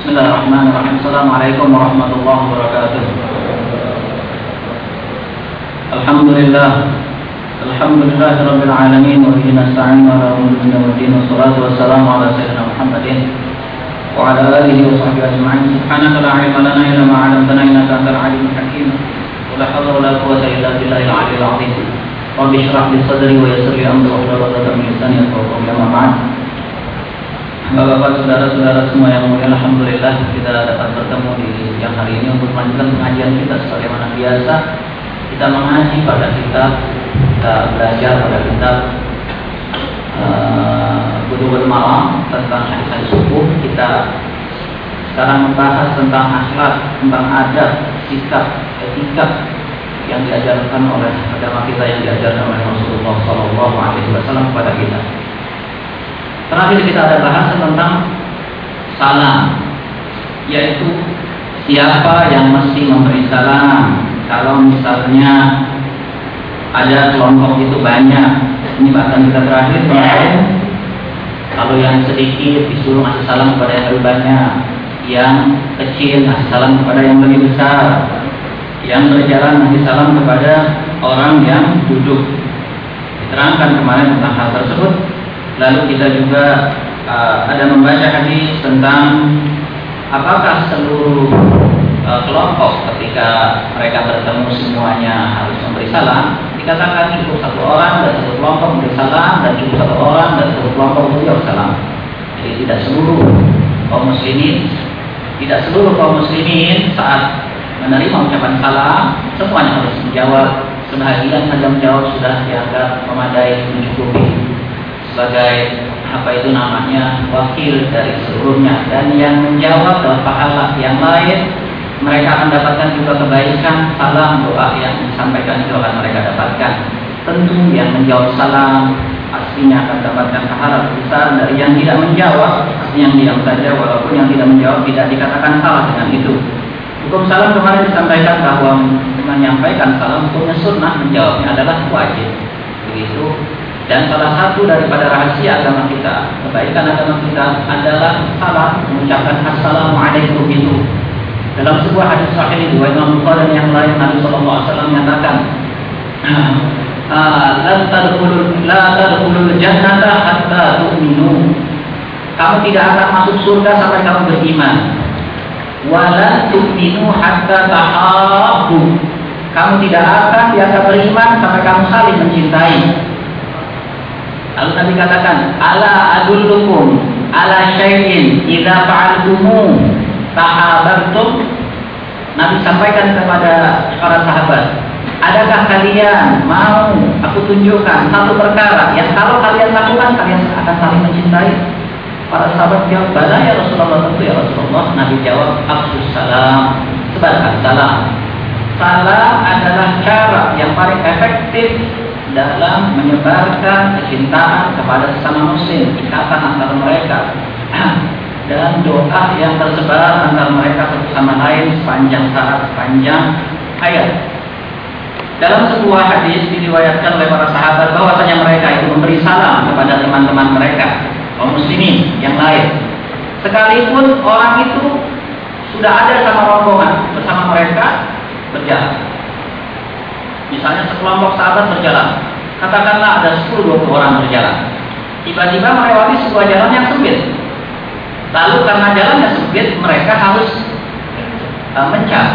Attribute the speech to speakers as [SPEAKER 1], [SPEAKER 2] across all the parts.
[SPEAKER 1] Bismillahirrahmanirrahim. Assalamualaikum warahmatullahi wabarakatuh. Alhamdulillah. Alhamdulillah rabbil alamin wa bihi nasta'in ala umuri dunya wa din wassalatu wassalamu ala sayyidina Muhammadin wa ala alihi wa sahbihi ajma'in. Subhanaka la ilma lana illa ma 'allamtana innaka antal alimul hakim. Wa la hawla wa la quwwata illa billahil 'aliyyil 'azim. Rabbi shrah li sadri wa yassir li amri wa hlul 'uqdatam min lisani yafqahu qawli amma ba'd. Bapak-bapak, saudara-saudara semua yang mulia, Alhamdulillah kita dapat bertemu di siang hari ini untuk melanjutkan pengajian kita sebagaimana biasa. Kita mengaji pada kitab, kita belajar pada kitab uh, Malam tentang hadis-hadis subuh. Kita sekarang membahas tentang akhlak, tentang adab, sikap, etika yang diajarkan oleh agama kita yang diajarkan oleh Rasulullah SAW kepada kita. Terakhir kita ada bahas tentang salam, yaitu siapa yang mesti memberi salam. Kalau misalnya ada kelompok itu banyak, ini bahkan kita terakhir kemarin. Kalau yang sedikit disuruh ngasih salam kepada yang lebih banyak, yang kecil ngasih salam kepada yang lebih besar, yang berjalan ngasih salam kepada orang yang duduk. Diterangkan kemarin tentang hal tersebut Lalu kita juga uh, ada membaca hadis tentang apakah seluruh uh, kelompok ketika mereka bertemu semuanya harus memberi salam. Dikatakan cukup satu orang dan satu kelompok memberi salam dan cukup satu orang dan satu kelompok memberi salam. Jadi tidak seluruh kaum muslimin, tidak seluruh kaum muslimin saat menerima ucapan salam semuanya harus menjawab. Sebagian saja menjawab sudah dianggap memadai mencukupi sebagai apa itu namanya wakil dari seluruhnya. Dan yang menjawab dalam pahala yang lain mereka akan dapatkan juga kebaikan salam doa yang disampaikan itu akan mereka dapatkan. Tentu yang menjawab salam aslinya akan dapatkan pahala besar dari yang tidak menjawab aslinya yang diam saja walaupun yang tidak menjawab tidak dikatakan salah dengan itu. Hukum salam kemarin disampaikan bahwa menyampaikan salam hukumnya sunnah menjawabnya adalah wajib. Begitu dan salah satu daripada rahasia agama kita, kebaikan agama kita adalah salam mengucapkan assalamualaikum itu. Dalam sebuah hadis sahih dua Imam Bukhari yang lain Nabi Shallallahu Alaihi Wasallam menyatakan, ah, la tadkhulul la tadkhulul jannata hatta tu'minu. Kamu tidak akan masuk surga sampai kamu beriman. Wala tu'minu hatta tahabbu. Kamu tidak akan biasa beriman sampai kamu saling mencintai. Lalu Nabi katakan, "Ala adullukum ala syai'in idza fa'altumu tahabartum?" Nabi sampaikan kepada para sahabat, "Adakah kalian mau aku tunjukkan satu perkara yang kalau kalian lakukan kalian akan saling mencintai?" Para sahabat jawab, "Bala ya Rasulullah, tentu ya Rasulullah." Nabi jawab, "Afsus salam." Sebarkan salam. Salam adalah cara yang paling efektif dalam menyebarkan kecintaan kepada sesama muslim, ikatan antara mereka dan doa yang tersebar antara mereka satu sama lain sepanjang saat, sepanjang ayat. Dalam sebuah hadis diriwayatkan oleh para sahabat bahwasanya mereka itu memberi salam kepada teman-teman mereka, kaum muslimin yang lain. Sekalipun orang itu sudah ada sama rombongan bersama mereka berjalan. Misalnya sekelompok sahabat berjalan, katakanlah ada 10-20 orang berjalan. Tiba-tiba melewati sebuah jalan yang sempit. Lalu karena jalannya sempit, mereka harus uh,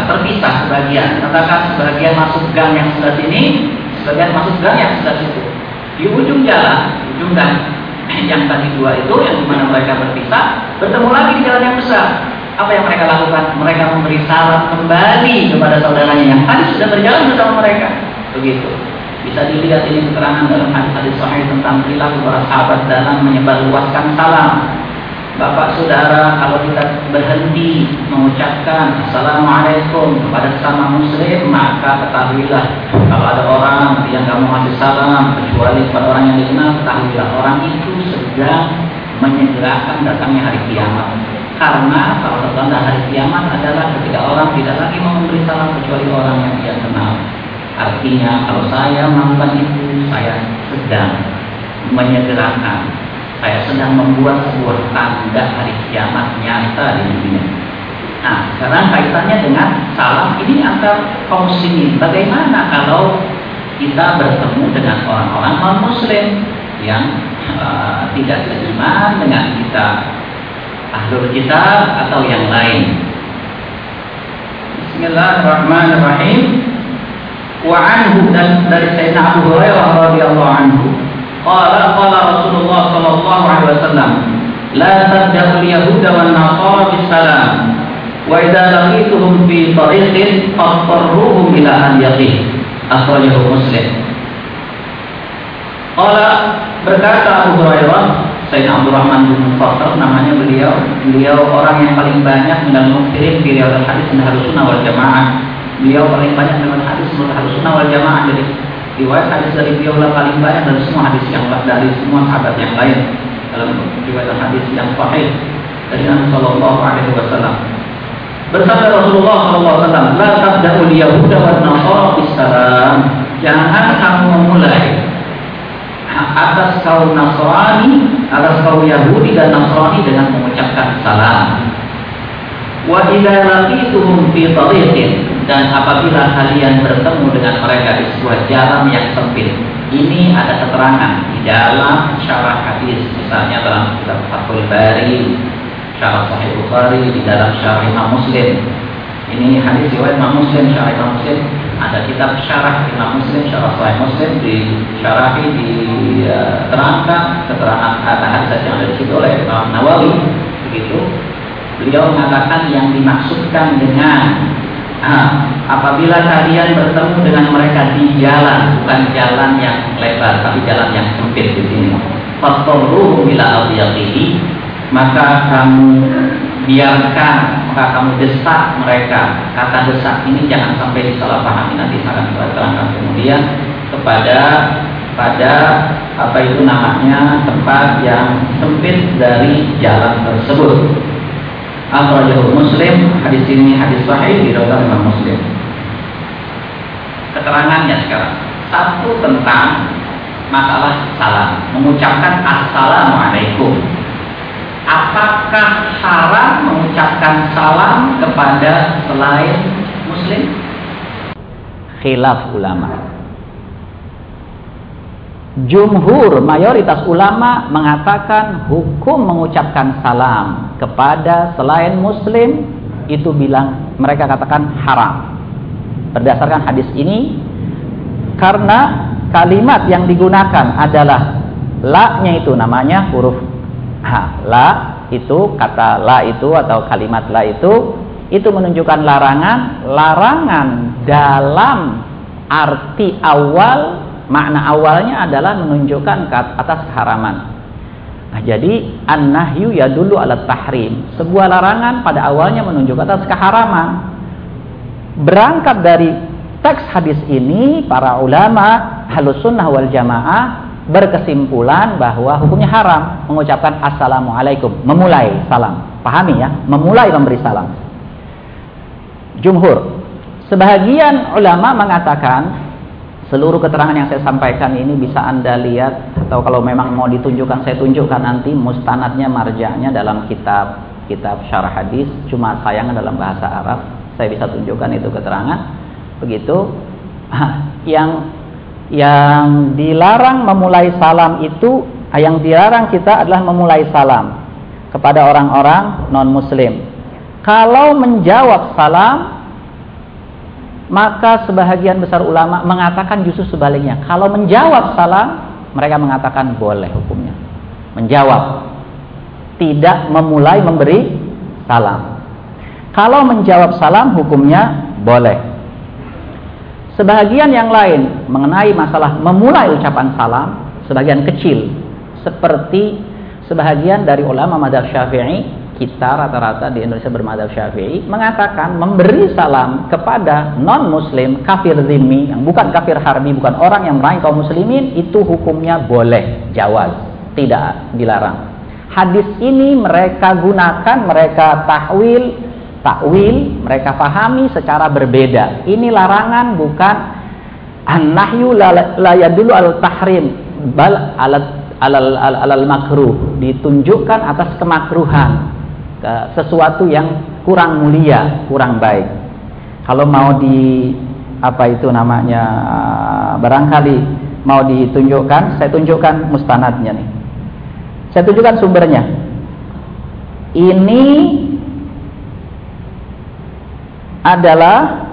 [SPEAKER 1] terpisah sebagian. Katakan sebagian masuk gang yang sebelah sini, sebagian masuk gang yang sebelah situ. Di ujung jalan, ujung gang yang tadi dua itu, yang di mana mereka berpisah, bertemu lagi di jalan yang besar apa yang mereka lakukan? Mereka memberi salam kembali kepada saudaranya yang tadi sudah berjalan bersama mereka. Begitu. Bisa dilihat ini keterangan dalam hadis-hadis sahih tentang perilaku para sahabat dalam menyebarluaskan salam. Bapak saudara, kalau kita berhenti mengucapkan Assalamualaikum kepada sesama muslim, maka ketahuilah kalau ada orang yang kamu ngasih salam, kecuali kepada orang yang dikenal, ketahuilah orang itu sedang menyegerakan datangnya hari kiamat. Karena salah satu tanda hari kiamat adalah ketika orang tidak lagi mau memberi salam kecuali orang yang dia kenal. Artinya kalau saya melakukan itu, saya sedang menyegerakan saya sedang membuat sebuah tanda hari kiamat nyata di dunia. Nah, sekarang kaitannya dengan salam ini antar kaum muslimin. Bagaimana kalau kita bertemu dengan orang-orang non muslim yang uh, tidak seiman dengan kita, ahlul kita atau yang lain. Bismillahirrahmanirrahim. Wa anhu dan dari Sayyidina Abu Hurairah radhiyallahu anhu qala qala Rasulullah sallallahu alaihi wasallam la tabda'u al-yahuda wan nasara bis salam wa idza laqituhum fi tariqin fatarruhum ila an yaqin akhrajahu muslim Qala berkata Abu Hurairah Sayyidina Abdul Rahman bin Fakhr namanya beliau. Beliau orang yang paling banyak mendalam kirim di riwayat hadis dan harus sunnah wal jamaah. Beliau paling banyak dengan hadis menurut harus sunnah wal jamaah. Jadi riwayat hadis dari beliau lah paling banyak dari semua hadis yang dari semua sahabat yang lain dalam riwayat hadis yang sahih dari Nabi Shallallahu Alaihi Wasallam. Bersabda Rasulullah SAW, La tabda'ul Yahuda wa Nasara bisalam. Jangan kamu memulai atas kaum Nasrani, atas kaum Yahudi dan Nasrani dengan mengucapkan salam. Wa idza laqituhum fi tariqin dan apabila kalian bertemu dengan mereka di sebuah jalan yang sempit. Ini ada keterangan di dalam syarah hadis, misalnya dalam kitab Fathul Bari, syarah Sahih Bukhari di dalam syarah Imam Muslim. Ini hadis riwayat Imam Muslim, syarah Imam Muslim. Ada kitab syarah Imam Muslim, syarah Sahih Muslim di syarahi di uh, terangkan keterangan kata hadis yang ada di situ oleh Imam Nawawi. Begitu. Beliau mengatakan yang dimaksudkan dengan ah, apabila kalian bertemu dengan mereka di jalan, bukan jalan yang lebar, tapi jalan yang sempit di sini. Fatorruhu bila awdiyaqihi maka kamu biarkan, maka kamu desak mereka. Kata desak ini jangan sampai disalahpahami nanti akan terangkan kemudian kepada pada apa itu namanya tempat yang sempit dari jalan tersebut. Akhrajahu Muslim, hadis ini hadis sahih di dalam Imam Muslim. Keterangannya sekarang satu tentang masalah salam, mengucapkan assalamualaikum apakah haram mengucapkan salam kepada selain muslim? Khilaf ulama. Jumhur mayoritas ulama mengatakan hukum mengucapkan salam kepada selain muslim itu bilang mereka katakan haram. Berdasarkan hadis ini karena kalimat yang digunakan adalah la-nya itu namanya huruf Ha, la itu kata la itu atau kalimat la itu itu menunjukkan larangan, larangan dalam arti awal makna awalnya adalah menunjukkan atas keharaman. Nah, jadi an-nahyu ya dulu alat tahrim. Sebuah larangan pada awalnya menunjukkan atas keharaman. Berangkat dari teks hadis ini para ulama halus sunnah wal jamaah berkesimpulan bahwa hukumnya haram mengucapkan assalamualaikum, memulai salam. Pahami ya, memulai memberi salam. Jumhur. Sebahagian ulama mengatakan seluruh keterangan yang saya sampaikan ini bisa Anda lihat atau kalau memang mau ditunjukkan saya tunjukkan nanti mustanadnya marjanya dalam kitab kitab syarah hadis cuma sayangnya dalam bahasa Arab saya bisa tunjukkan itu keterangan begitu yang yang dilarang memulai salam itu yang dilarang kita adalah memulai salam kepada orang-orang non muslim kalau menjawab salam maka sebahagian besar ulama mengatakan justru sebaliknya. Kalau menjawab salam mereka mengatakan boleh hukumnya. Menjawab. Tidak memulai memberi salam. Kalau menjawab salam hukumnya boleh Sebagian yang lain mengenai masalah memulai ucapan salam, sebagian kecil. Seperti sebagian dari ulama madhab syafi'i kita rata-rata di Indonesia bermadhab syafi'i mengatakan memberi salam kepada non muslim kafir zimmi yang bukan kafir harbi bukan orang yang meraih kaum muslimin itu hukumnya boleh jawaz tidak dilarang. Hadis ini mereka gunakan mereka tahwil takwil mereka pahami secara berbeda. Ini larangan bukan an-nahyu la yadullu al tahrim bal ala alal, makruh, ditunjukkan atas kemakruhan, ke sesuatu yang kurang mulia, kurang baik. Kalau mau di apa itu namanya barangkali mau ditunjukkan, saya tunjukkan mustanadnya nih. Saya tunjukkan sumbernya. Ini adalah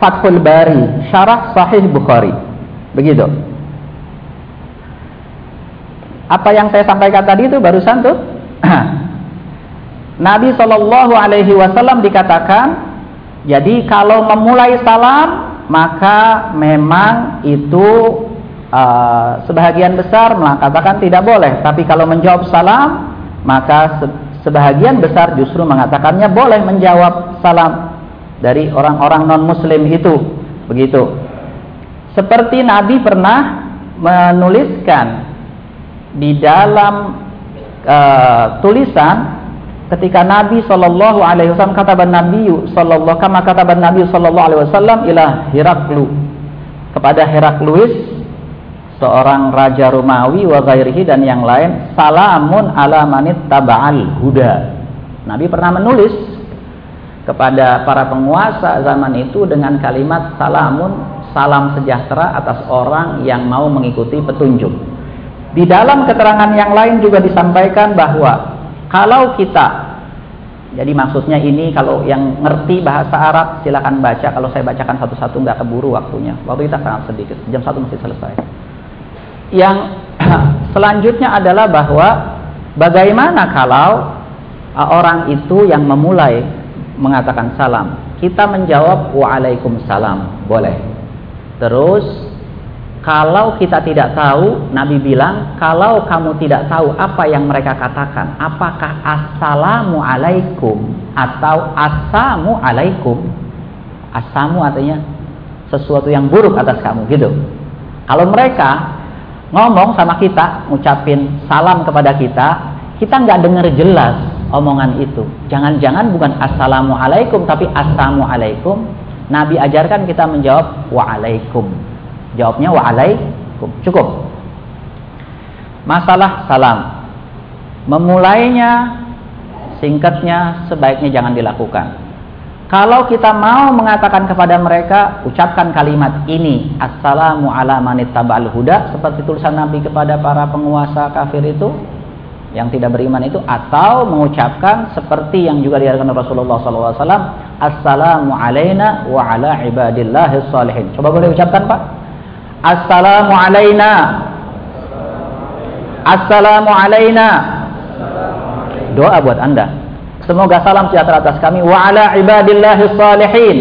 [SPEAKER 1] Fathul Bari, syarah Sahih Bukhari. Begitu. Apa yang saya sampaikan tadi itu barusan tuh Nabi Shallallahu Alaihi Wasallam dikatakan, jadi kalau memulai salam maka memang itu uh, sebahagian besar mengatakan tidak boleh, tapi kalau menjawab salam maka se sebahagian besar justru mengatakannya boleh menjawab salam dari orang-orang non Muslim itu, begitu. Seperti Nabi pernah menuliskan di dalam uh, tulisan ketika Nabi Shallallahu Alaihi Wasallam kata Nabi Shallallahu kama kata Nabi Shallallahu Alaihi Wasallam ilah Heraklu. Kepada Herakluis seorang raja Romawi wa ghairihi dan yang lain salamun ala manit taba'al huda. Nabi pernah menulis kepada para penguasa zaman itu dengan kalimat salamun salam sejahtera atas orang yang mau mengikuti petunjuk di dalam keterangan yang lain juga disampaikan bahwa kalau kita jadi maksudnya ini kalau yang ngerti bahasa Arab silakan baca. Kalau saya bacakan satu-satu nggak keburu waktunya. Waktu kita sangat sedikit. Jam satu mesti selesai. Yang selanjutnya adalah bahwa bagaimana kalau orang itu yang memulai mengatakan salam, kita menjawab waalaikumsalam, boleh. Terus kalau kita tidak tahu, Nabi bilang, kalau kamu tidak tahu apa yang mereka katakan, apakah assalamu alaikum atau asamu alaikum? Asamu artinya sesuatu yang buruk atas kamu, gitu. Kalau mereka ngomong sama kita, ngucapin salam kepada kita, kita nggak dengar jelas omongan itu. Jangan-jangan bukan assalamu alaikum, tapi asamu alaikum. Nabi ajarkan kita menjawab waalaikum Jawabnya waalaikum. Cukup. Masalah salam. Memulainya singkatnya sebaiknya jangan dilakukan. Kalau kita mau mengatakan kepada mereka, ucapkan kalimat ini, Assalamu ala manittaba'al huda, seperti tulisan Nabi kepada para penguasa kafir itu, yang tidak beriman itu, atau mengucapkan seperti yang juga diajarkan Rasulullah SAW, Assalamu alayna wa ala ibadillahis salihin. Coba boleh ucapkan Pak? Assalamu alayna Assalamu alayna Doa buat anda. Semoga salam sejahtera atas kami. Wa ala ibadillahi salihin.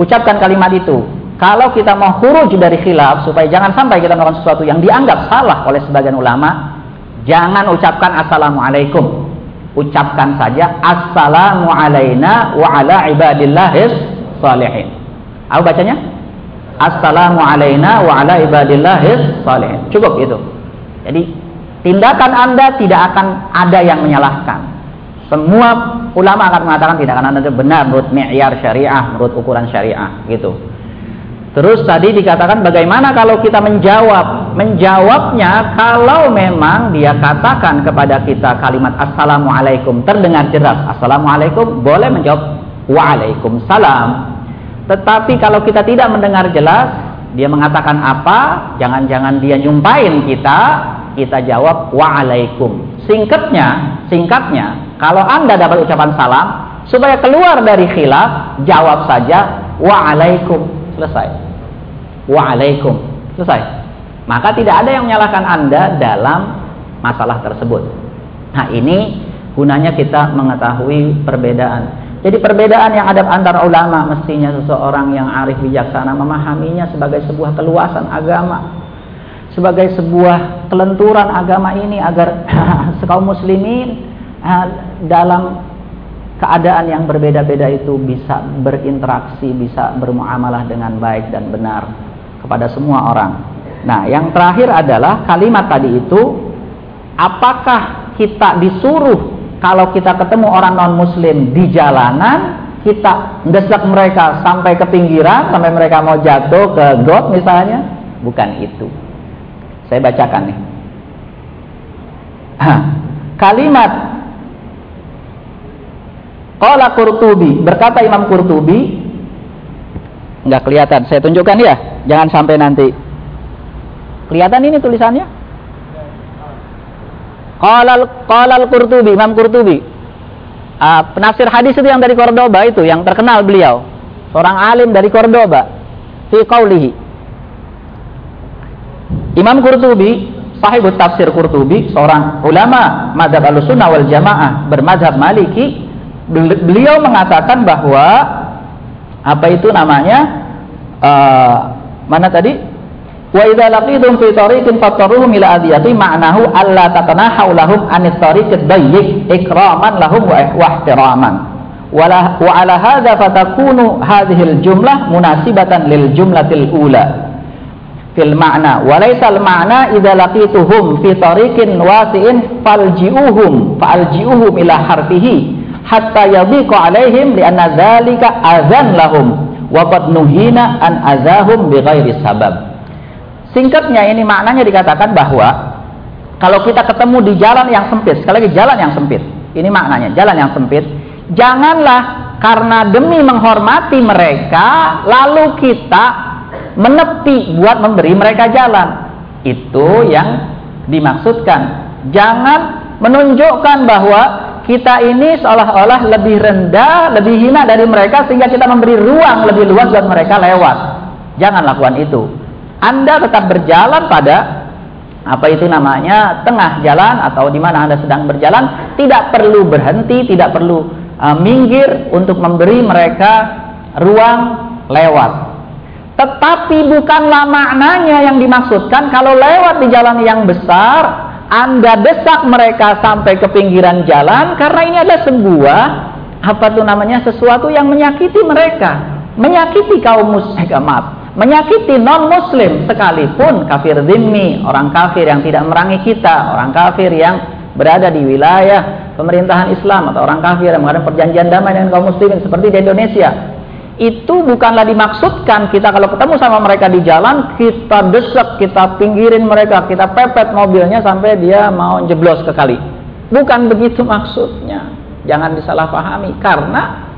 [SPEAKER 1] Ucapkan kalimat itu Kalau kita mau huruj dari khilaf Supaya jangan sampai kita melakukan sesuatu yang dianggap salah oleh sebagian ulama Jangan ucapkan Assalamualaikum Ucapkan saja Assalamu alayna wa ala ibadillahi salihin Aku bacanya? Assalamu alaina wa ala ibadillahis salihin. Cukup itu. Jadi tindakan Anda tidak akan ada yang menyalahkan. Semua ulama akan mengatakan tindakan Anda itu benar menurut mi'yar syariah, menurut ukuran syariah gitu. Terus tadi dikatakan bagaimana kalau kita menjawab? Menjawabnya kalau memang dia katakan kepada kita kalimat assalamualaikum terdengar jelas assalamualaikum boleh menjawab waalaikumsalam tetapi kalau kita tidak mendengar jelas, dia mengatakan apa, jangan-jangan dia nyumpain kita, kita jawab waalaikum. Singkatnya, singkatnya, kalau Anda dapat ucapan salam, supaya keluar dari khilaf, jawab saja waalaikum. Selesai. Waalaikum. Selesai. Maka tidak ada yang menyalahkan Anda dalam masalah tersebut. Nah, ini gunanya kita mengetahui perbedaan jadi perbedaan yang ada antara ulama mestinya seseorang yang arif bijaksana memahaminya sebagai sebuah keluasan agama. Sebagai sebuah kelenturan agama ini agar kaum muslimin eh, dalam keadaan yang berbeda-beda itu bisa berinteraksi, bisa bermuamalah dengan baik dan benar kepada semua orang. Nah, yang terakhir adalah kalimat tadi itu apakah kita disuruh kalau kita ketemu orang non muslim di jalanan kita mendesak mereka sampai ke pinggiran sampai mereka mau jatuh ke got misalnya bukan itu Saya bacakan nih. Kalimat Qala Qurtubi, berkata Imam Qurtubi, enggak kelihatan, saya tunjukkan ya, jangan sampai nanti. Kelihatan ini tulisannya? Qala Qala Qurtubi, Imam Qurtubi. Uh, penafsir hadis itu yang dari Cordoba itu, yang terkenal beliau. Seorang alim dari Cordoba. Fi qawlihi. Imam Qurtubi, sahibut tafsir Qurtubi, seorang ulama madhab al-sunnah wal jamaah bermadhab maliki, beliau mengatakan bahwa apa itu namanya uh, mana tadi? Wa idza laqitum fi tariqin fattaruhum ila adiyati ma'nahu alla tatanahu lahum anit tariqid dayyiq ikraman lahum wa ihtiraman. Wa ala hadza fatakunu hadhihi al-jumlah munasibatan lil jumlatil ula. Fil ma'na. Wa laysa al ma'na idza laqituhum fi tariqin wasi'in falji'uhum falji'uhum ila harfihi hatta yadhiqa alaihim lianna dzalika azan lahum wa qad nuhina an azahum bighairi sabab. Singkatnya ini maknanya dikatakan bahwa kalau kita ketemu di jalan yang sempit, sekali lagi jalan yang sempit. Ini maknanya, jalan yang sempit. Janganlah karena demi menghormati mereka lalu kita menepi buat memberi mereka jalan. Itu yang dimaksudkan. Jangan menunjukkan bahwa kita ini seolah-olah lebih rendah, lebih hina dari mereka sehingga kita memberi ruang lebih luas buat mereka lewat. Jangan lakukan itu. Anda tetap berjalan pada apa itu namanya tengah jalan atau di mana Anda sedang berjalan, tidak perlu berhenti, tidak perlu uh, minggir untuk memberi mereka ruang lewat. Tetapi bukanlah maknanya yang dimaksudkan kalau lewat di jalan yang besar anda desak mereka sampai ke pinggiran jalan karena ini adalah sebuah apa tuh namanya sesuatu yang menyakiti mereka, menyakiti kaum muslim, eh, menyakiti non muslim sekalipun. Kafir zimmi, orang kafir yang tidak merangi kita, orang kafir yang berada di wilayah pemerintahan Islam atau orang kafir yang mengadakan perjanjian damai dengan kaum muslimin seperti di Indonesia itu bukanlah dimaksudkan kita kalau ketemu sama mereka di jalan kita desek, kita pinggirin mereka, kita pepet mobilnya sampai dia mau jeblos ke kali. Bukan begitu maksudnya. Jangan disalahpahami karena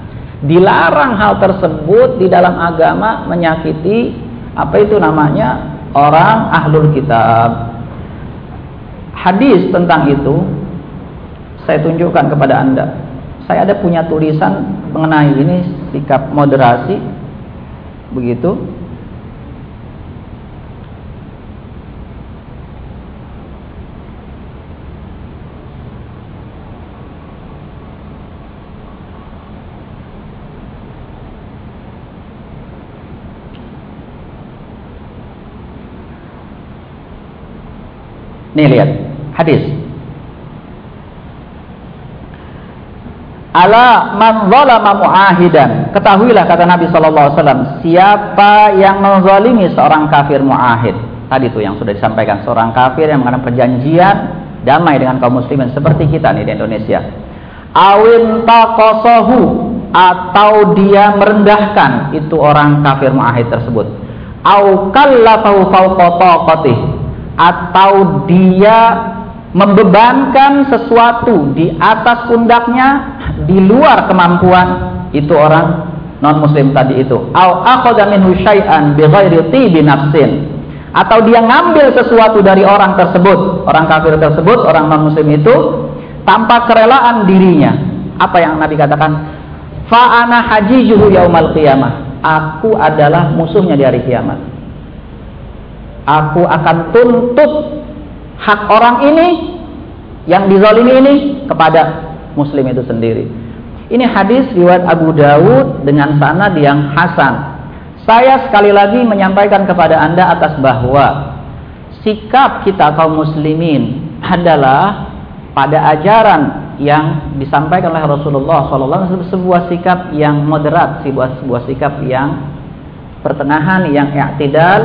[SPEAKER 1] dilarang hal tersebut di dalam agama menyakiti apa itu namanya orang ahlul kitab. Hadis tentang itu saya tunjukkan kepada Anda saya ada punya tulisan mengenai ini sikap moderasi begitu. Nih lihat. Hadis Ala man zalama muahidan. Ketahuilah kata Nabi wasallam, siapa yang menzalimi seorang kafir muahid. Tadi itu yang sudah disampaikan, seorang kafir yang mengadakan perjanjian damai dengan kaum muslimin seperti kita nih di Indonesia. Awin taqasahu atau dia merendahkan itu orang kafir muahid tersebut. Au kallafahu atau dia membebankan sesuatu di atas pundaknya di luar kemampuan itu orang non muslim tadi itu. Au akhadha minhu syai'an bighairi tibi nafsin. Atau dia ngambil sesuatu dari orang tersebut orang kafir tersebut orang non muslim itu tanpa kerelaan dirinya. Apa yang Nabi katakan? Fa ana hajijuhu yaumal qiyamah. Aku adalah musuhnya di hari kiamat. Aku akan tuntut hak orang ini yang dizalimi ini kepada muslim itu sendiri. Ini hadis riwayat Abu Dawud dengan sanad yang hasan. Saya sekali lagi menyampaikan kepada Anda atas bahwa sikap kita kaum muslimin adalah pada ajaran yang disampaikan oleh Rasulullah SAW sebuah sikap yang moderat, sebuah sebuah sikap yang pertengahan, yang i'tidal,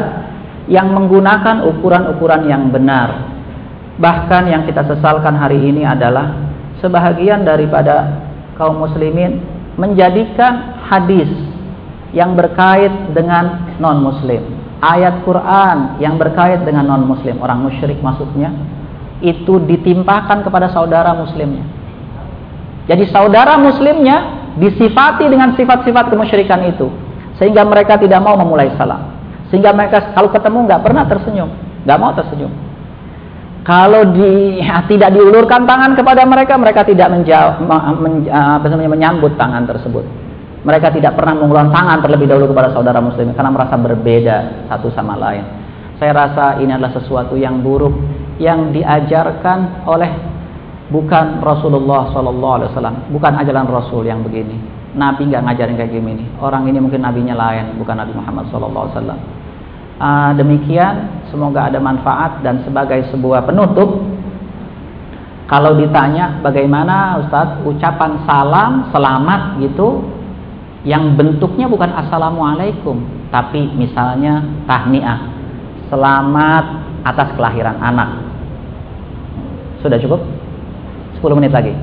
[SPEAKER 1] yang menggunakan ukuran-ukuran yang benar. Bahkan yang kita sesalkan hari ini adalah sebahagian daripada kaum muslimin menjadikan hadis yang berkait dengan non muslim ayat Quran yang berkait dengan non muslim, orang musyrik maksudnya, itu ditimpakan kepada saudara muslimnya. Jadi saudara muslimnya disifati dengan sifat-sifat kemusyrikan itu. Sehingga mereka tidak mau memulai salam. Sehingga mereka kalau ketemu nggak pernah tersenyum. nggak mau tersenyum. Kalau di, ya, tidak diulurkan tangan kepada mereka, mereka tidak menjawab, men, men, menyambut tangan tersebut. Mereka tidak pernah mengulurkan tangan terlebih dahulu kepada saudara muslim karena merasa berbeda satu sama lain. Saya rasa ini adalah sesuatu yang buruk yang diajarkan oleh bukan Rasulullah Sallallahu Alaihi Wasallam, bukan ajaran Rasul yang begini. Nabi nggak ngajarin kayak gini. Orang ini mungkin nabinya lain, bukan Nabi Muhammad Sallallahu Alaihi Wasallam. Uh, demikian, semoga ada manfaat dan sebagai sebuah penutup, kalau ditanya bagaimana Ustadz ucapan salam selamat gitu yang bentuknya bukan assalamualaikum tapi misalnya tahniah selamat atas kelahiran anak. Sudah cukup? 10 menit lagi.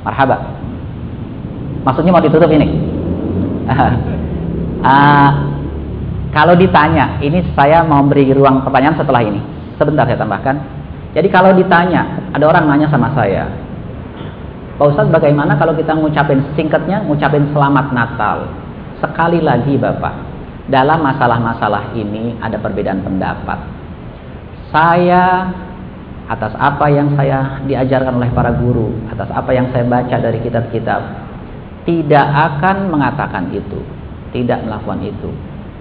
[SPEAKER 1] Marhaba. Maksudnya mau ditutup ini? Uh, kalau ditanya ini saya mau beri ruang pertanyaan setelah ini. Sebentar saya tambahkan. Jadi kalau ditanya ada orang nanya sama saya Pak Ustadz bagaimana kalau kita ngucapin singkatnya ngucapin selamat Natal? Sekali lagi Bapak dalam masalah-masalah ini ada perbedaan pendapat. Saya atas apa yang saya diajarkan oleh para guru atas apa yang saya baca dari kitab-kitab tidak akan mengatakan itu tidak melakukan itu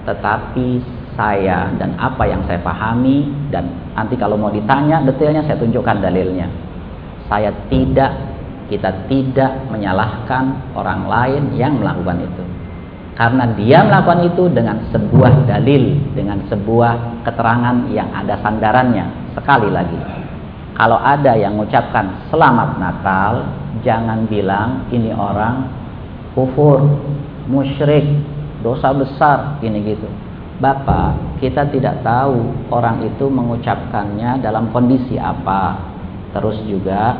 [SPEAKER 1] tetapi saya dan apa yang saya pahami dan nanti kalau mau ditanya detailnya saya tunjukkan dalilnya saya tidak kita tidak menyalahkan orang lain yang melakukan itu. Karena dia melakukan itu dengan sebuah dalil, dengan sebuah keterangan yang ada sandarannya. Sekali lagi, kalau ada yang mengucapkan selamat Natal, jangan bilang ini orang kufur, musyrik, dosa besar, ini gitu. Bapak, kita tidak tahu orang itu mengucapkannya dalam kondisi apa. Terus juga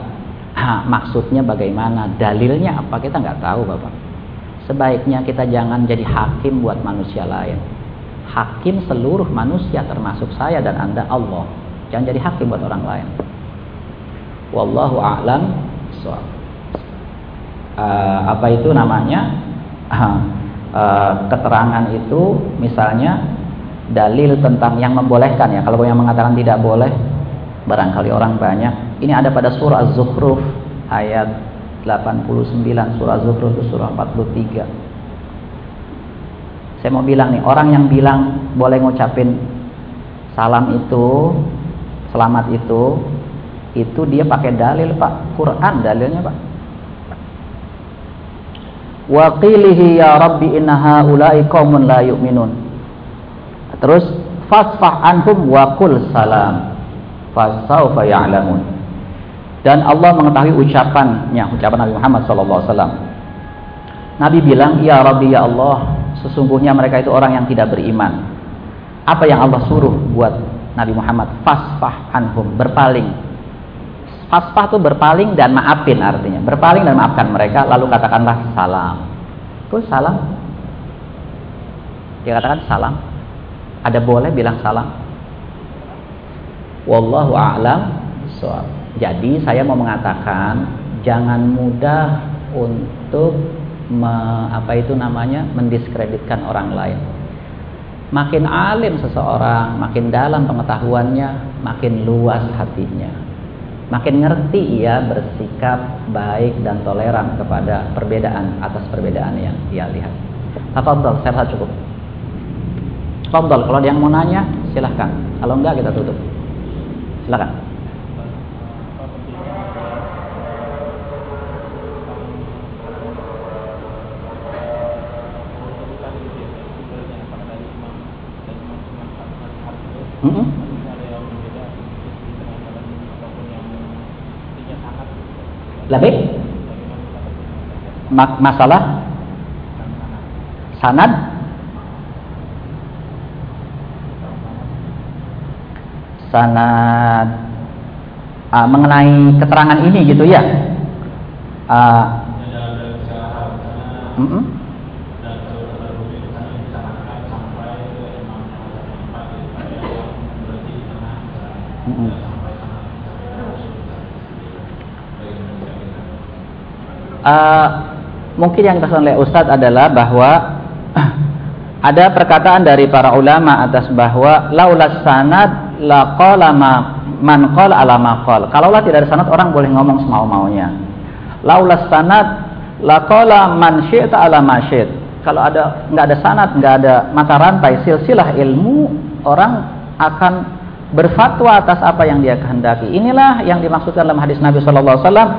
[SPEAKER 1] ha, maksudnya bagaimana, dalilnya apa kita nggak tahu Bapak. Sebaiknya kita jangan jadi hakim buat manusia lain. Hakim seluruh manusia termasuk saya dan Anda Allah. Jangan jadi hakim buat orang lain. Wallahu a'lam so, uh, apa itu namanya? Uh, uh, keterangan itu misalnya dalil tentang yang membolehkan ya. Kalau yang mengatakan tidak boleh barangkali orang banyak. Ini ada pada surah Az-Zukhruf ayat 89 surah Az-Zukhruf itu surah 43 saya mau bilang nih orang yang bilang boleh ngucapin salam itu selamat itu itu dia pakai dalil Pak. Quran dalilnya Pak wa qilihi ya rabbi inna haula'i qaumun la yu'minun terus fasfah anhum wa qul salam fasaufa ya'lamun. Dan Allah mengetahui ucapannya, ucapan Nabi Muhammad SAW. Nabi bilang, Ya Rabbi ya Allah, sesungguhnya mereka itu orang yang tidak beriman. Apa yang Allah suruh buat Nabi Muhammad? Fasfah anhum, berpaling. Fasfah itu berpaling dan maafin artinya. Berpaling dan maafkan mereka, lalu katakanlah salam. Itu salam. Dia katakan salam. Ada boleh bilang salam? Wallahu a'lam. Jadi saya mau mengatakan jangan mudah untuk me, apa itu namanya mendiskreditkan orang lain. Makin alim seseorang, makin dalam pengetahuannya, makin luas hatinya. Makin ngerti ia bersikap baik dan toleran kepada perbedaan atas perbedaan yang dia lihat. Tafadhol, saya rasa cukup. Tafadhol, kalau ada yang mau nanya silahkan. Kalau enggak kita tutup. Silakan. Lebih? Masalah? Sanad? Sanad. Uh, mengenai keterangan ini gitu ya. Uh, mm -mm. Uh, mungkin yang dimaksud oleh Ustadz adalah bahwa ada perkataan dari para ulama atas bahwa laulas sanad la qala ma man qala ala ma qala. Kalaulah tidak ada sanad orang boleh ngomong semau-maunya. Laulas sanad la qala man syi'ta ala ma syi'ta kalau ada nggak ada sanat, nggak ada mata rantai silsilah ilmu, orang akan berfatwa atas apa yang dia kehendaki. Inilah yang dimaksudkan dalam hadis Nabi Shallallahu Alaihi Wasallam.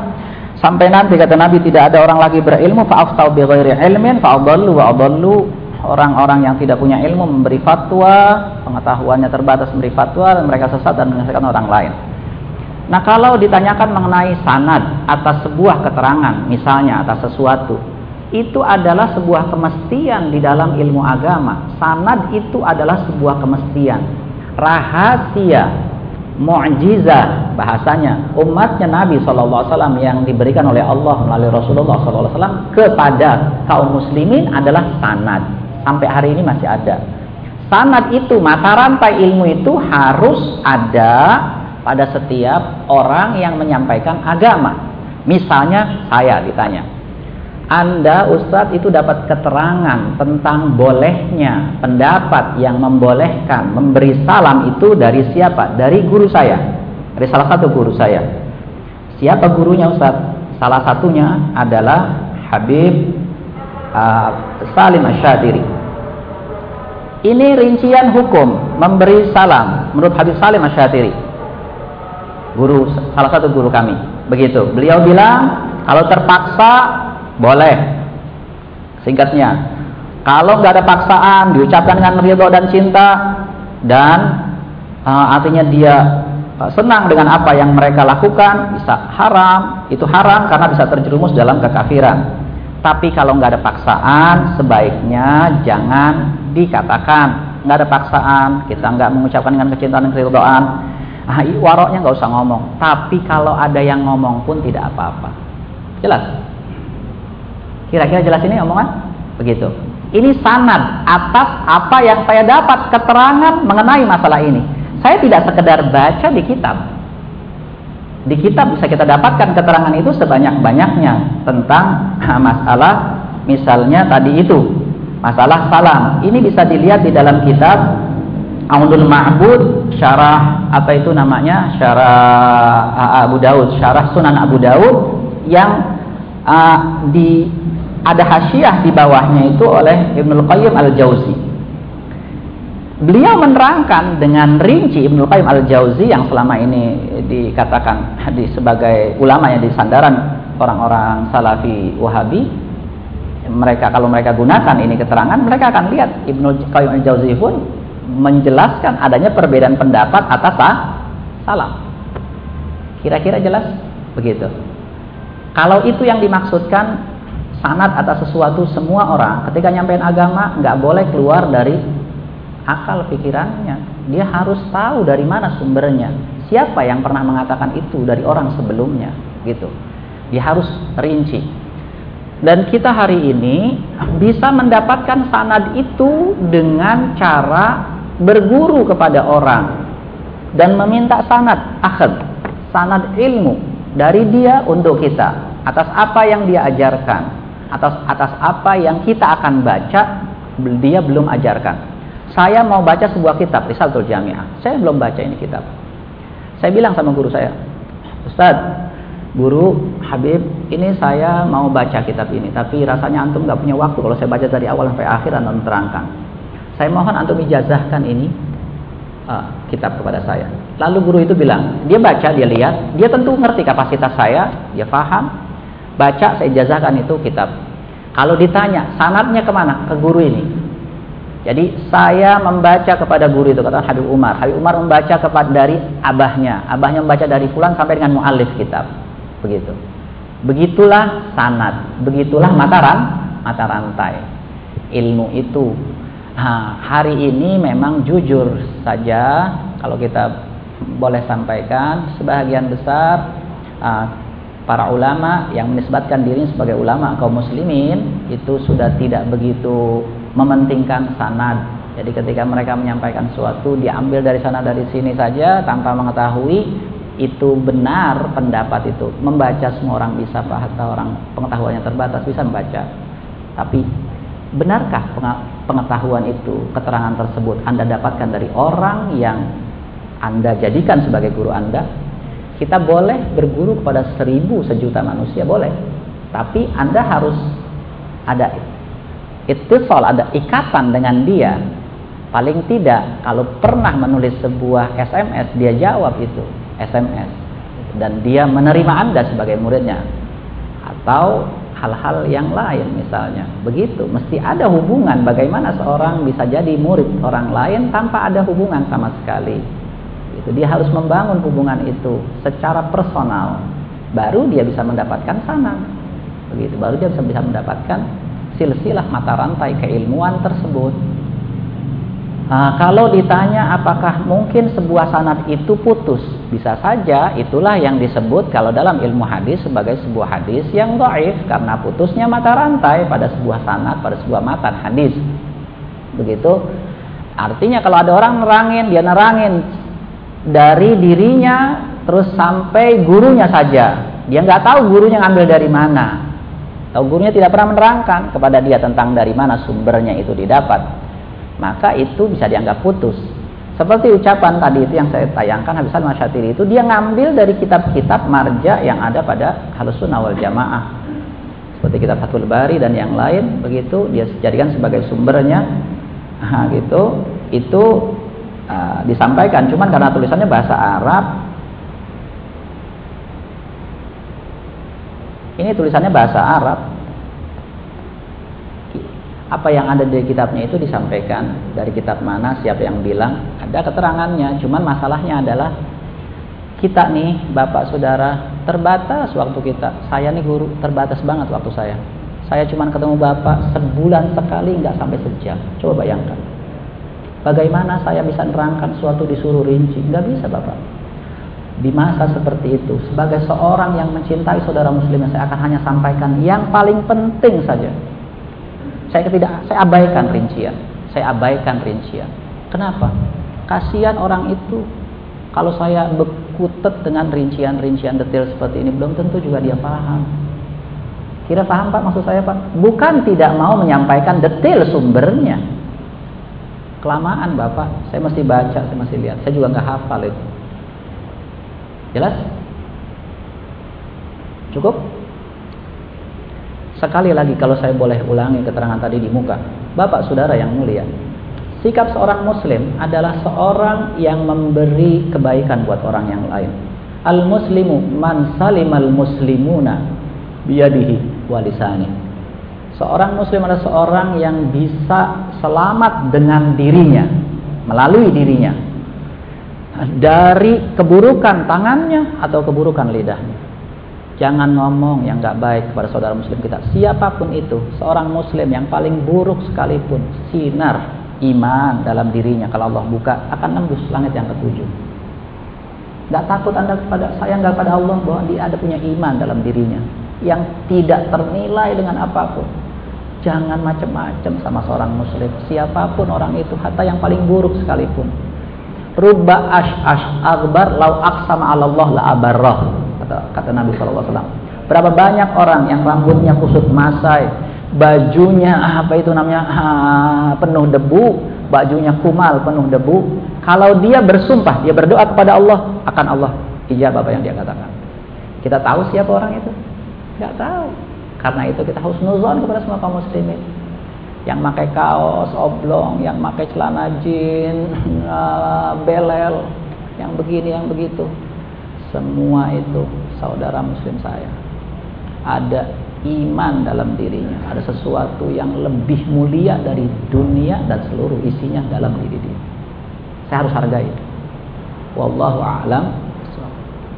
[SPEAKER 1] Sampai nanti kata Nabi tidak ada orang lagi berilmu, fa'aftau bi ghairi ilmin, fa'adallu wa adallu. Orang-orang yang tidak punya ilmu memberi fatwa, pengetahuannya terbatas memberi fatwa dan mereka sesat dan menyesatkan orang lain. Nah kalau ditanyakan mengenai sanad atas sebuah keterangan, misalnya atas sesuatu, itu adalah sebuah kemestian di dalam ilmu agama. Sanad itu adalah sebuah kemestian. Rahasia, mu'jizah bahasanya umatnya Nabi SAW yang diberikan oleh Allah melalui Rasulullah SAW kepada kaum muslimin adalah sanad. Sampai hari ini masih ada. Sanad itu, mata rantai ilmu itu harus ada pada setiap orang yang menyampaikan agama. Misalnya saya ditanya, anda Ustadz itu dapat keterangan tentang bolehnya pendapat yang membolehkan memberi salam itu dari siapa? Dari guru saya. Dari salah satu guru saya. Siapa gurunya Ustadz? Salah satunya adalah Habib uh, Salim Asyadiri. Ini rincian hukum memberi salam menurut Habib Salim Asyadiri. Guru salah satu guru kami. Begitu. Beliau bilang kalau terpaksa boleh. Singkatnya, kalau nggak ada paksaan, diucapkan dengan ridho dan cinta, dan uh, artinya dia uh, senang dengan apa yang mereka lakukan, bisa haram, itu haram karena bisa terjerumus dalam kekafiran. Tapi kalau nggak ada paksaan, sebaiknya jangan dikatakan nggak ada paksaan, kita nggak mengucapkan dengan kecintaan dan keridhaan. Ah, waroknya nggak usah ngomong. Tapi kalau ada yang ngomong pun tidak apa-apa. Jelas? Kira-kira jelas ini omongan? Begitu. Ini sanad atas apa yang saya dapat keterangan mengenai masalah ini. Saya tidak sekedar baca di kitab. Di kitab bisa kita dapatkan keterangan itu sebanyak-banyaknya tentang masalah misalnya tadi itu masalah salam. Ini bisa dilihat di dalam kitab Audul Ma'bud syarah apa itu namanya syarah Abu Daud syarah Sunan Abu Daud yang uh, di ada hasyiah di bawahnya itu oleh Ibnu Qayyim Al-Jauzi. Beliau menerangkan dengan rinci Ibnu Qayyim Al-Jauzi yang selama ini dikatakan di sebagai ulama yang disandaran orang-orang Salafi Wahabi. Mereka kalau mereka gunakan ini keterangan, mereka akan lihat Ibnu Qayyim Al-Jauzi pun menjelaskan adanya perbedaan pendapat atas salam. Kira-kira jelas begitu. Kalau itu yang dimaksudkan sanat atas sesuatu semua orang ketika nyampein agama nggak boleh keluar dari akal pikirannya. Dia harus tahu dari mana sumbernya. Siapa yang pernah mengatakan itu dari orang sebelumnya gitu. Dia harus rinci. Dan kita hari ini bisa mendapatkan sanad itu dengan cara berguru kepada orang dan meminta sanad akhir sanad ilmu dari dia untuk kita atas apa yang dia ajarkan atas atas apa yang kita akan baca dia belum ajarkan. Saya mau baca sebuah kitab Risalatul Jami'ah. Saya belum baca ini kitab. Saya bilang sama guru saya, Ustaz, guru Habib, ini saya mau baca kitab ini, tapi rasanya antum nggak punya waktu kalau saya baca dari awal sampai akhir antum terangkan. Saya mohon antum ijazahkan ini uh, kitab kepada saya. Lalu guru itu bilang, dia baca, dia lihat, dia tentu ngerti kapasitas saya, dia paham, baca saya ijazahkan itu kitab. Kalau ditanya sanatnya ke mana? Ke guru ini. Jadi saya membaca kepada guru itu kata Habib Umar. Habib Umar membaca kepada dari abahnya. Abahnya membaca dari pulang sampai dengan mu'alif kitab. Begitu. Begitulah sanat. Begitulah mata ran mata rantai. Ilmu itu. Nah, hari ini memang jujur saja. Kalau kita boleh sampaikan sebagian besar uh, para ulama yang menisbatkan dirinya sebagai ulama kaum muslimin itu sudah tidak begitu mementingkan sanad. Jadi ketika mereka menyampaikan sesuatu diambil dari sana dari sini saja tanpa mengetahui itu benar pendapat itu. Membaca semua orang bisa atau orang pengetahuannya terbatas bisa membaca. Tapi benarkah pengetahuan itu keterangan tersebut Anda dapatkan dari orang yang Anda jadikan sebagai guru Anda kita boleh berguru kepada seribu sejuta manusia boleh. Tapi Anda harus ada ittisal ada ikatan dengan dia. Paling tidak kalau pernah menulis sebuah SMS dia jawab itu SMS dan dia menerima Anda sebagai muridnya. Atau hal-hal yang lain misalnya. Begitu mesti ada hubungan. Bagaimana seorang bisa jadi murid orang lain tanpa ada hubungan sama sekali itu dia harus membangun hubungan itu secara personal baru dia bisa mendapatkan sana begitu baru dia bisa mendapatkan silsilah mata rantai keilmuan tersebut Nah, kalau ditanya apakah mungkin sebuah sanad itu putus, bisa saja itulah yang disebut kalau dalam ilmu hadis sebagai sebuah hadis yang doif karena putusnya mata rantai pada sebuah sanad, pada sebuah matan hadis. Begitu. Artinya kalau ada orang nerangin, dia nerangin dari dirinya terus sampai gurunya saja. Dia nggak tahu gurunya ngambil dari mana. Tahu gurunya tidak pernah menerangkan kepada dia tentang dari mana sumbernya itu didapat maka itu bisa dianggap putus. Seperti ucapan tadi itu yang saya tayangkan Habis Masyatiri itu dia ngambil dari kitab-kitab marja yang ada pada Halusunnah wal Jamaah. Seperti kitab Fathul Bari dan yang lain begitu dia jadikan sebagai sumbernya. Nah, gitu itu uh, disampaikan. Cuman karena tulisannya bahasa Arab ini tulisannya bahasa Arab. Apa yang ada di kitabnya itu disampaikan dari kitab mana siapa yang bilang ada keterangannya. Cuman masalahnya adalah kita nih bapak saudara terbatas waktu kita. Saya nih guru terbatas banget waktu saya. Saya cuman ketemu bapak sebulan sekali nggak sampai sejam. Coba bayangkan bagaimana saya bisa nerangkan suatu disuruh rinci nggak bisa bapak di masa seperti itu sebagai seorang yang mencintai saudara muslim saya akan hanya sampaikan yang paling penting saja saya tidak saya abaikan rincian. Saya abaikan rincian. Kenapa? Kasihan orang itu kalau saya bekutet dengan rincian-rincian detail seperti ini belum tentu juga dia paham. Kira paham Pak maksud saya Pak? Bukan tidak mau menyampaikan detail sumbernya. Kelamaan Bapak, saya mesti baca, saya mesti lihat. Saya juga nggak hafal itu. Jelas? Cukup? Sekali lagi kalau saya boleh ulangi keterangan tadi di muka. Bapak saudara yang mulia. Sikap seorang muslim adalah seorang yang memberi kebaikan buat orang yang lain. Al-muslimu man salimal muslimuna biyadihi walisani. Seorang muslim adalah seorang yang bisa selamat dengan dirinya, melalui dirinya. Dari keburukan tangannya atau keburukan lidahnya. Jangan ngomong yang gak baik kepada saudara muslim kita. Siapa pun itu, seorang muslim yang paling buruk sekalipun, sinar iman dalam dirinya kalau Allah buka akan nembus langit yang ketujuh. Gak takut anda kepada sayang gak pada Allah bahwa dia ada punya iman dalam dirinya yang tidak ternilai dengan apa pun. Jangan macam-macam sama seorang muslim, siapa pun orang itu, hatta yang paling buruk sekalipun. Rubba ash ash akbar lau aksama Allah la abarrah kata, kata Nabi SAW. Berapa banyak orang yang rambutnya kusut masai, bajunya apa itu namanya ha, penuh debu, bajunya kumal penuh debu. Kalau dia bersumpah, dia berdoa kepada Allah, akan Allah ijabah apa yang dia katakan. Kita tahu siapa orang itu? Tidak tahu. Karena itu kita harus nuzon kepada semua kaum muslimin yang pakai kaos oblong, yang pakai celana jin, belel, yang begini, yang begitu. Semua itu saudara muslim saya. Ada iman dalam dirinya, ada sesuatu yang lebih mulia dari dunia dan seluruh isinya dalam diri dia. Saya harus hargai. Wallahu a'lam.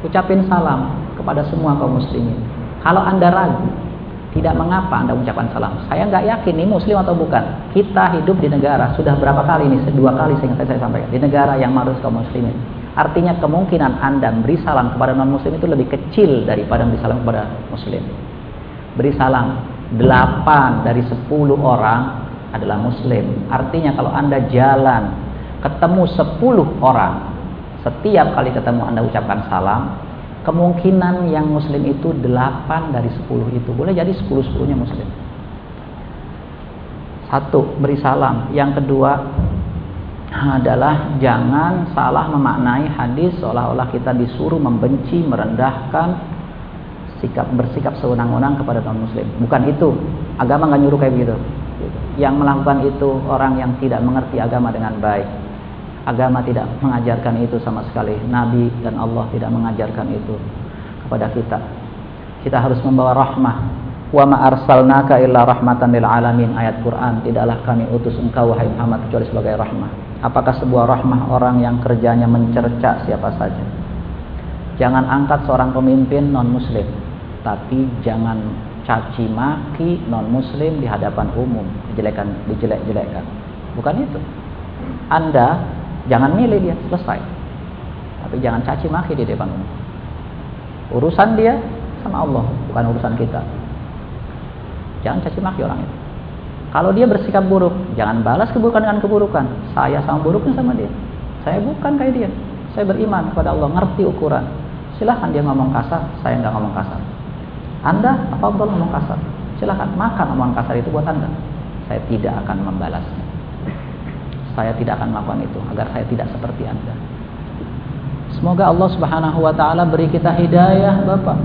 [SPEAKER 1] Ucapin salam kepada semua kaum muslimin. Kalau Anda ragu, tidak mengapa Anda ucapkan salam. Saya nggak yakin ini muslim atau bukan. Kita hidup di negara sudah berapa kali ini? Dua kali saya, saya sampaikan di negara yang marus kaum muslimin. Artinya kemungkinan Anda beri salam kepada non-muslim itu lebih kecil daripada beri salam kepada muslim. Beri salam 8 dari 10 orang adalah muslim. Artinya kalau Anda jalan ketemu 10 orang, setiap kali ketemu Anda ucapkan salam, kemungkinan yang muslim itu 8 dari 10 itu. Boleh jadi 10-10-nya muslim. Satu, beri salam. Yang kedua adalah jangan salah memaknai hadis seolah-olah kita disuruh membenci, merendahkan, sikap bersikap sewenang-wenang kepada non muslim. Bukan itu. Agama nggak nyuruh kayak begitu. Yang melakukan itu orang yang tidak mengerti agama dengan baik Agama tidak mengajarkan itu sama sekali. Nabi dan Allah tidak mengajarkan itu kepada kita. Kita harus membawa rahmah. Wa ma arsalnaka illa rahmatan lil alamin ayat Quran. Tidaklah kami utus engkau wahai Muhammad kecuali sebagai rahmah. Apakah sebuah rahmah orang yang kerjanya mencerca siapa saja? Jangan angkat seorang pemimpin non muslim, tapi jangan caci maki non muslim di hadapan umum, dijelekan dijelek-jelekkan. Bukan itu. Anda Jangan milih dia, selesai. Tapi jangan caci maki di depan umum. Urusan dia sama Allah, bukan urusan kita. Jangan caci maki orang itu. Kalau dia bersikap buruk, jangan balas keburukan dengan keburukan. Saya sama buruknya sama dia. Saya bukan kayak dia. Saya beriman kepada Allah, ngerti ukuran. Silahkan dia ngomong kasar, saya nggak ngomong kasar. Anda apa ngomong kasar? Silahkan makan omongan kasar itu buat Anda. Saya tidak akan membalasnya saya tidak akan melakukan itu agar saya tidak seperti Anda. Semoga Allah Subhanahu wa taala beri kita hidayah, Bapak.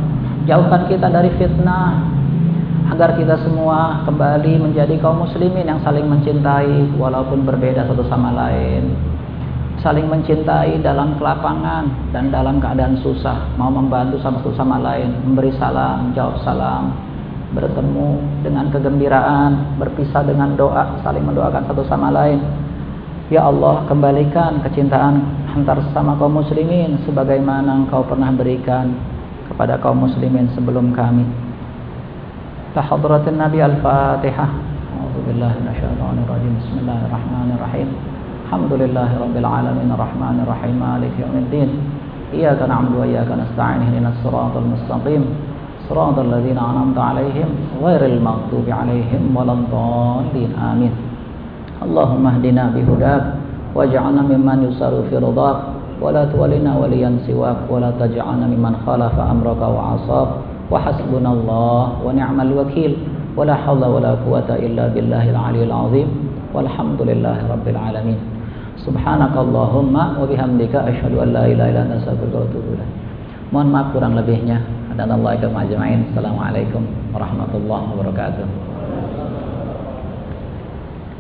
[SPEAKER 1] Jauhkan kita dari fitnah agar kita semua kembali menjadi kaum muslimin yang saling mencintai walaupun berbeda satu sama lain. Saling mencintai dalam kelapangan dan dalam keadaan susah, mau membantu sama satu sama lain, memberi salam, jawab salam, bertemu dengan kegembiraan, berpisah dengan doa, saling mendoakan satu sama lain Ya Allah kembalikan kecintaan antar sama kaum muslimin sebagaimana engkau pernah berikan kepada kaum muslimin sebelum kami. Tahadratin Nabi Al-Fatihah. Rajim. Bismillahirrahmanirrahim. Alhamdulillahi rabbil alamin arrahmanir rahim maliki yaumiddin. Iyyaka na'budu wa iyyaka nasta'in ihdinas siratal mustaqim. Siratal ladzina an'amta 'alaihim ghairil maghdubi 'alaihim waladdallin. Amin. اللهم اهدنا بهداك واجعلنا ممن يسر في رضاك ولا تولنا وليا سواك ولا تجعلنا ممن خالف أمرك وعصاك وحسبنا الله ونعم الوكيل ولا حول ولا قوة إلا بالله العلي العظيم والحمد لله رب العالمين سبحانك اللهم وبحمدك أشهد أن لا إله إلا أنت أستغفرك وأتوب إليك Mohon maaf kurang lebihnya. Dan Allah ajmain. Assalamualaikum warahmatullahi wabarakatuh.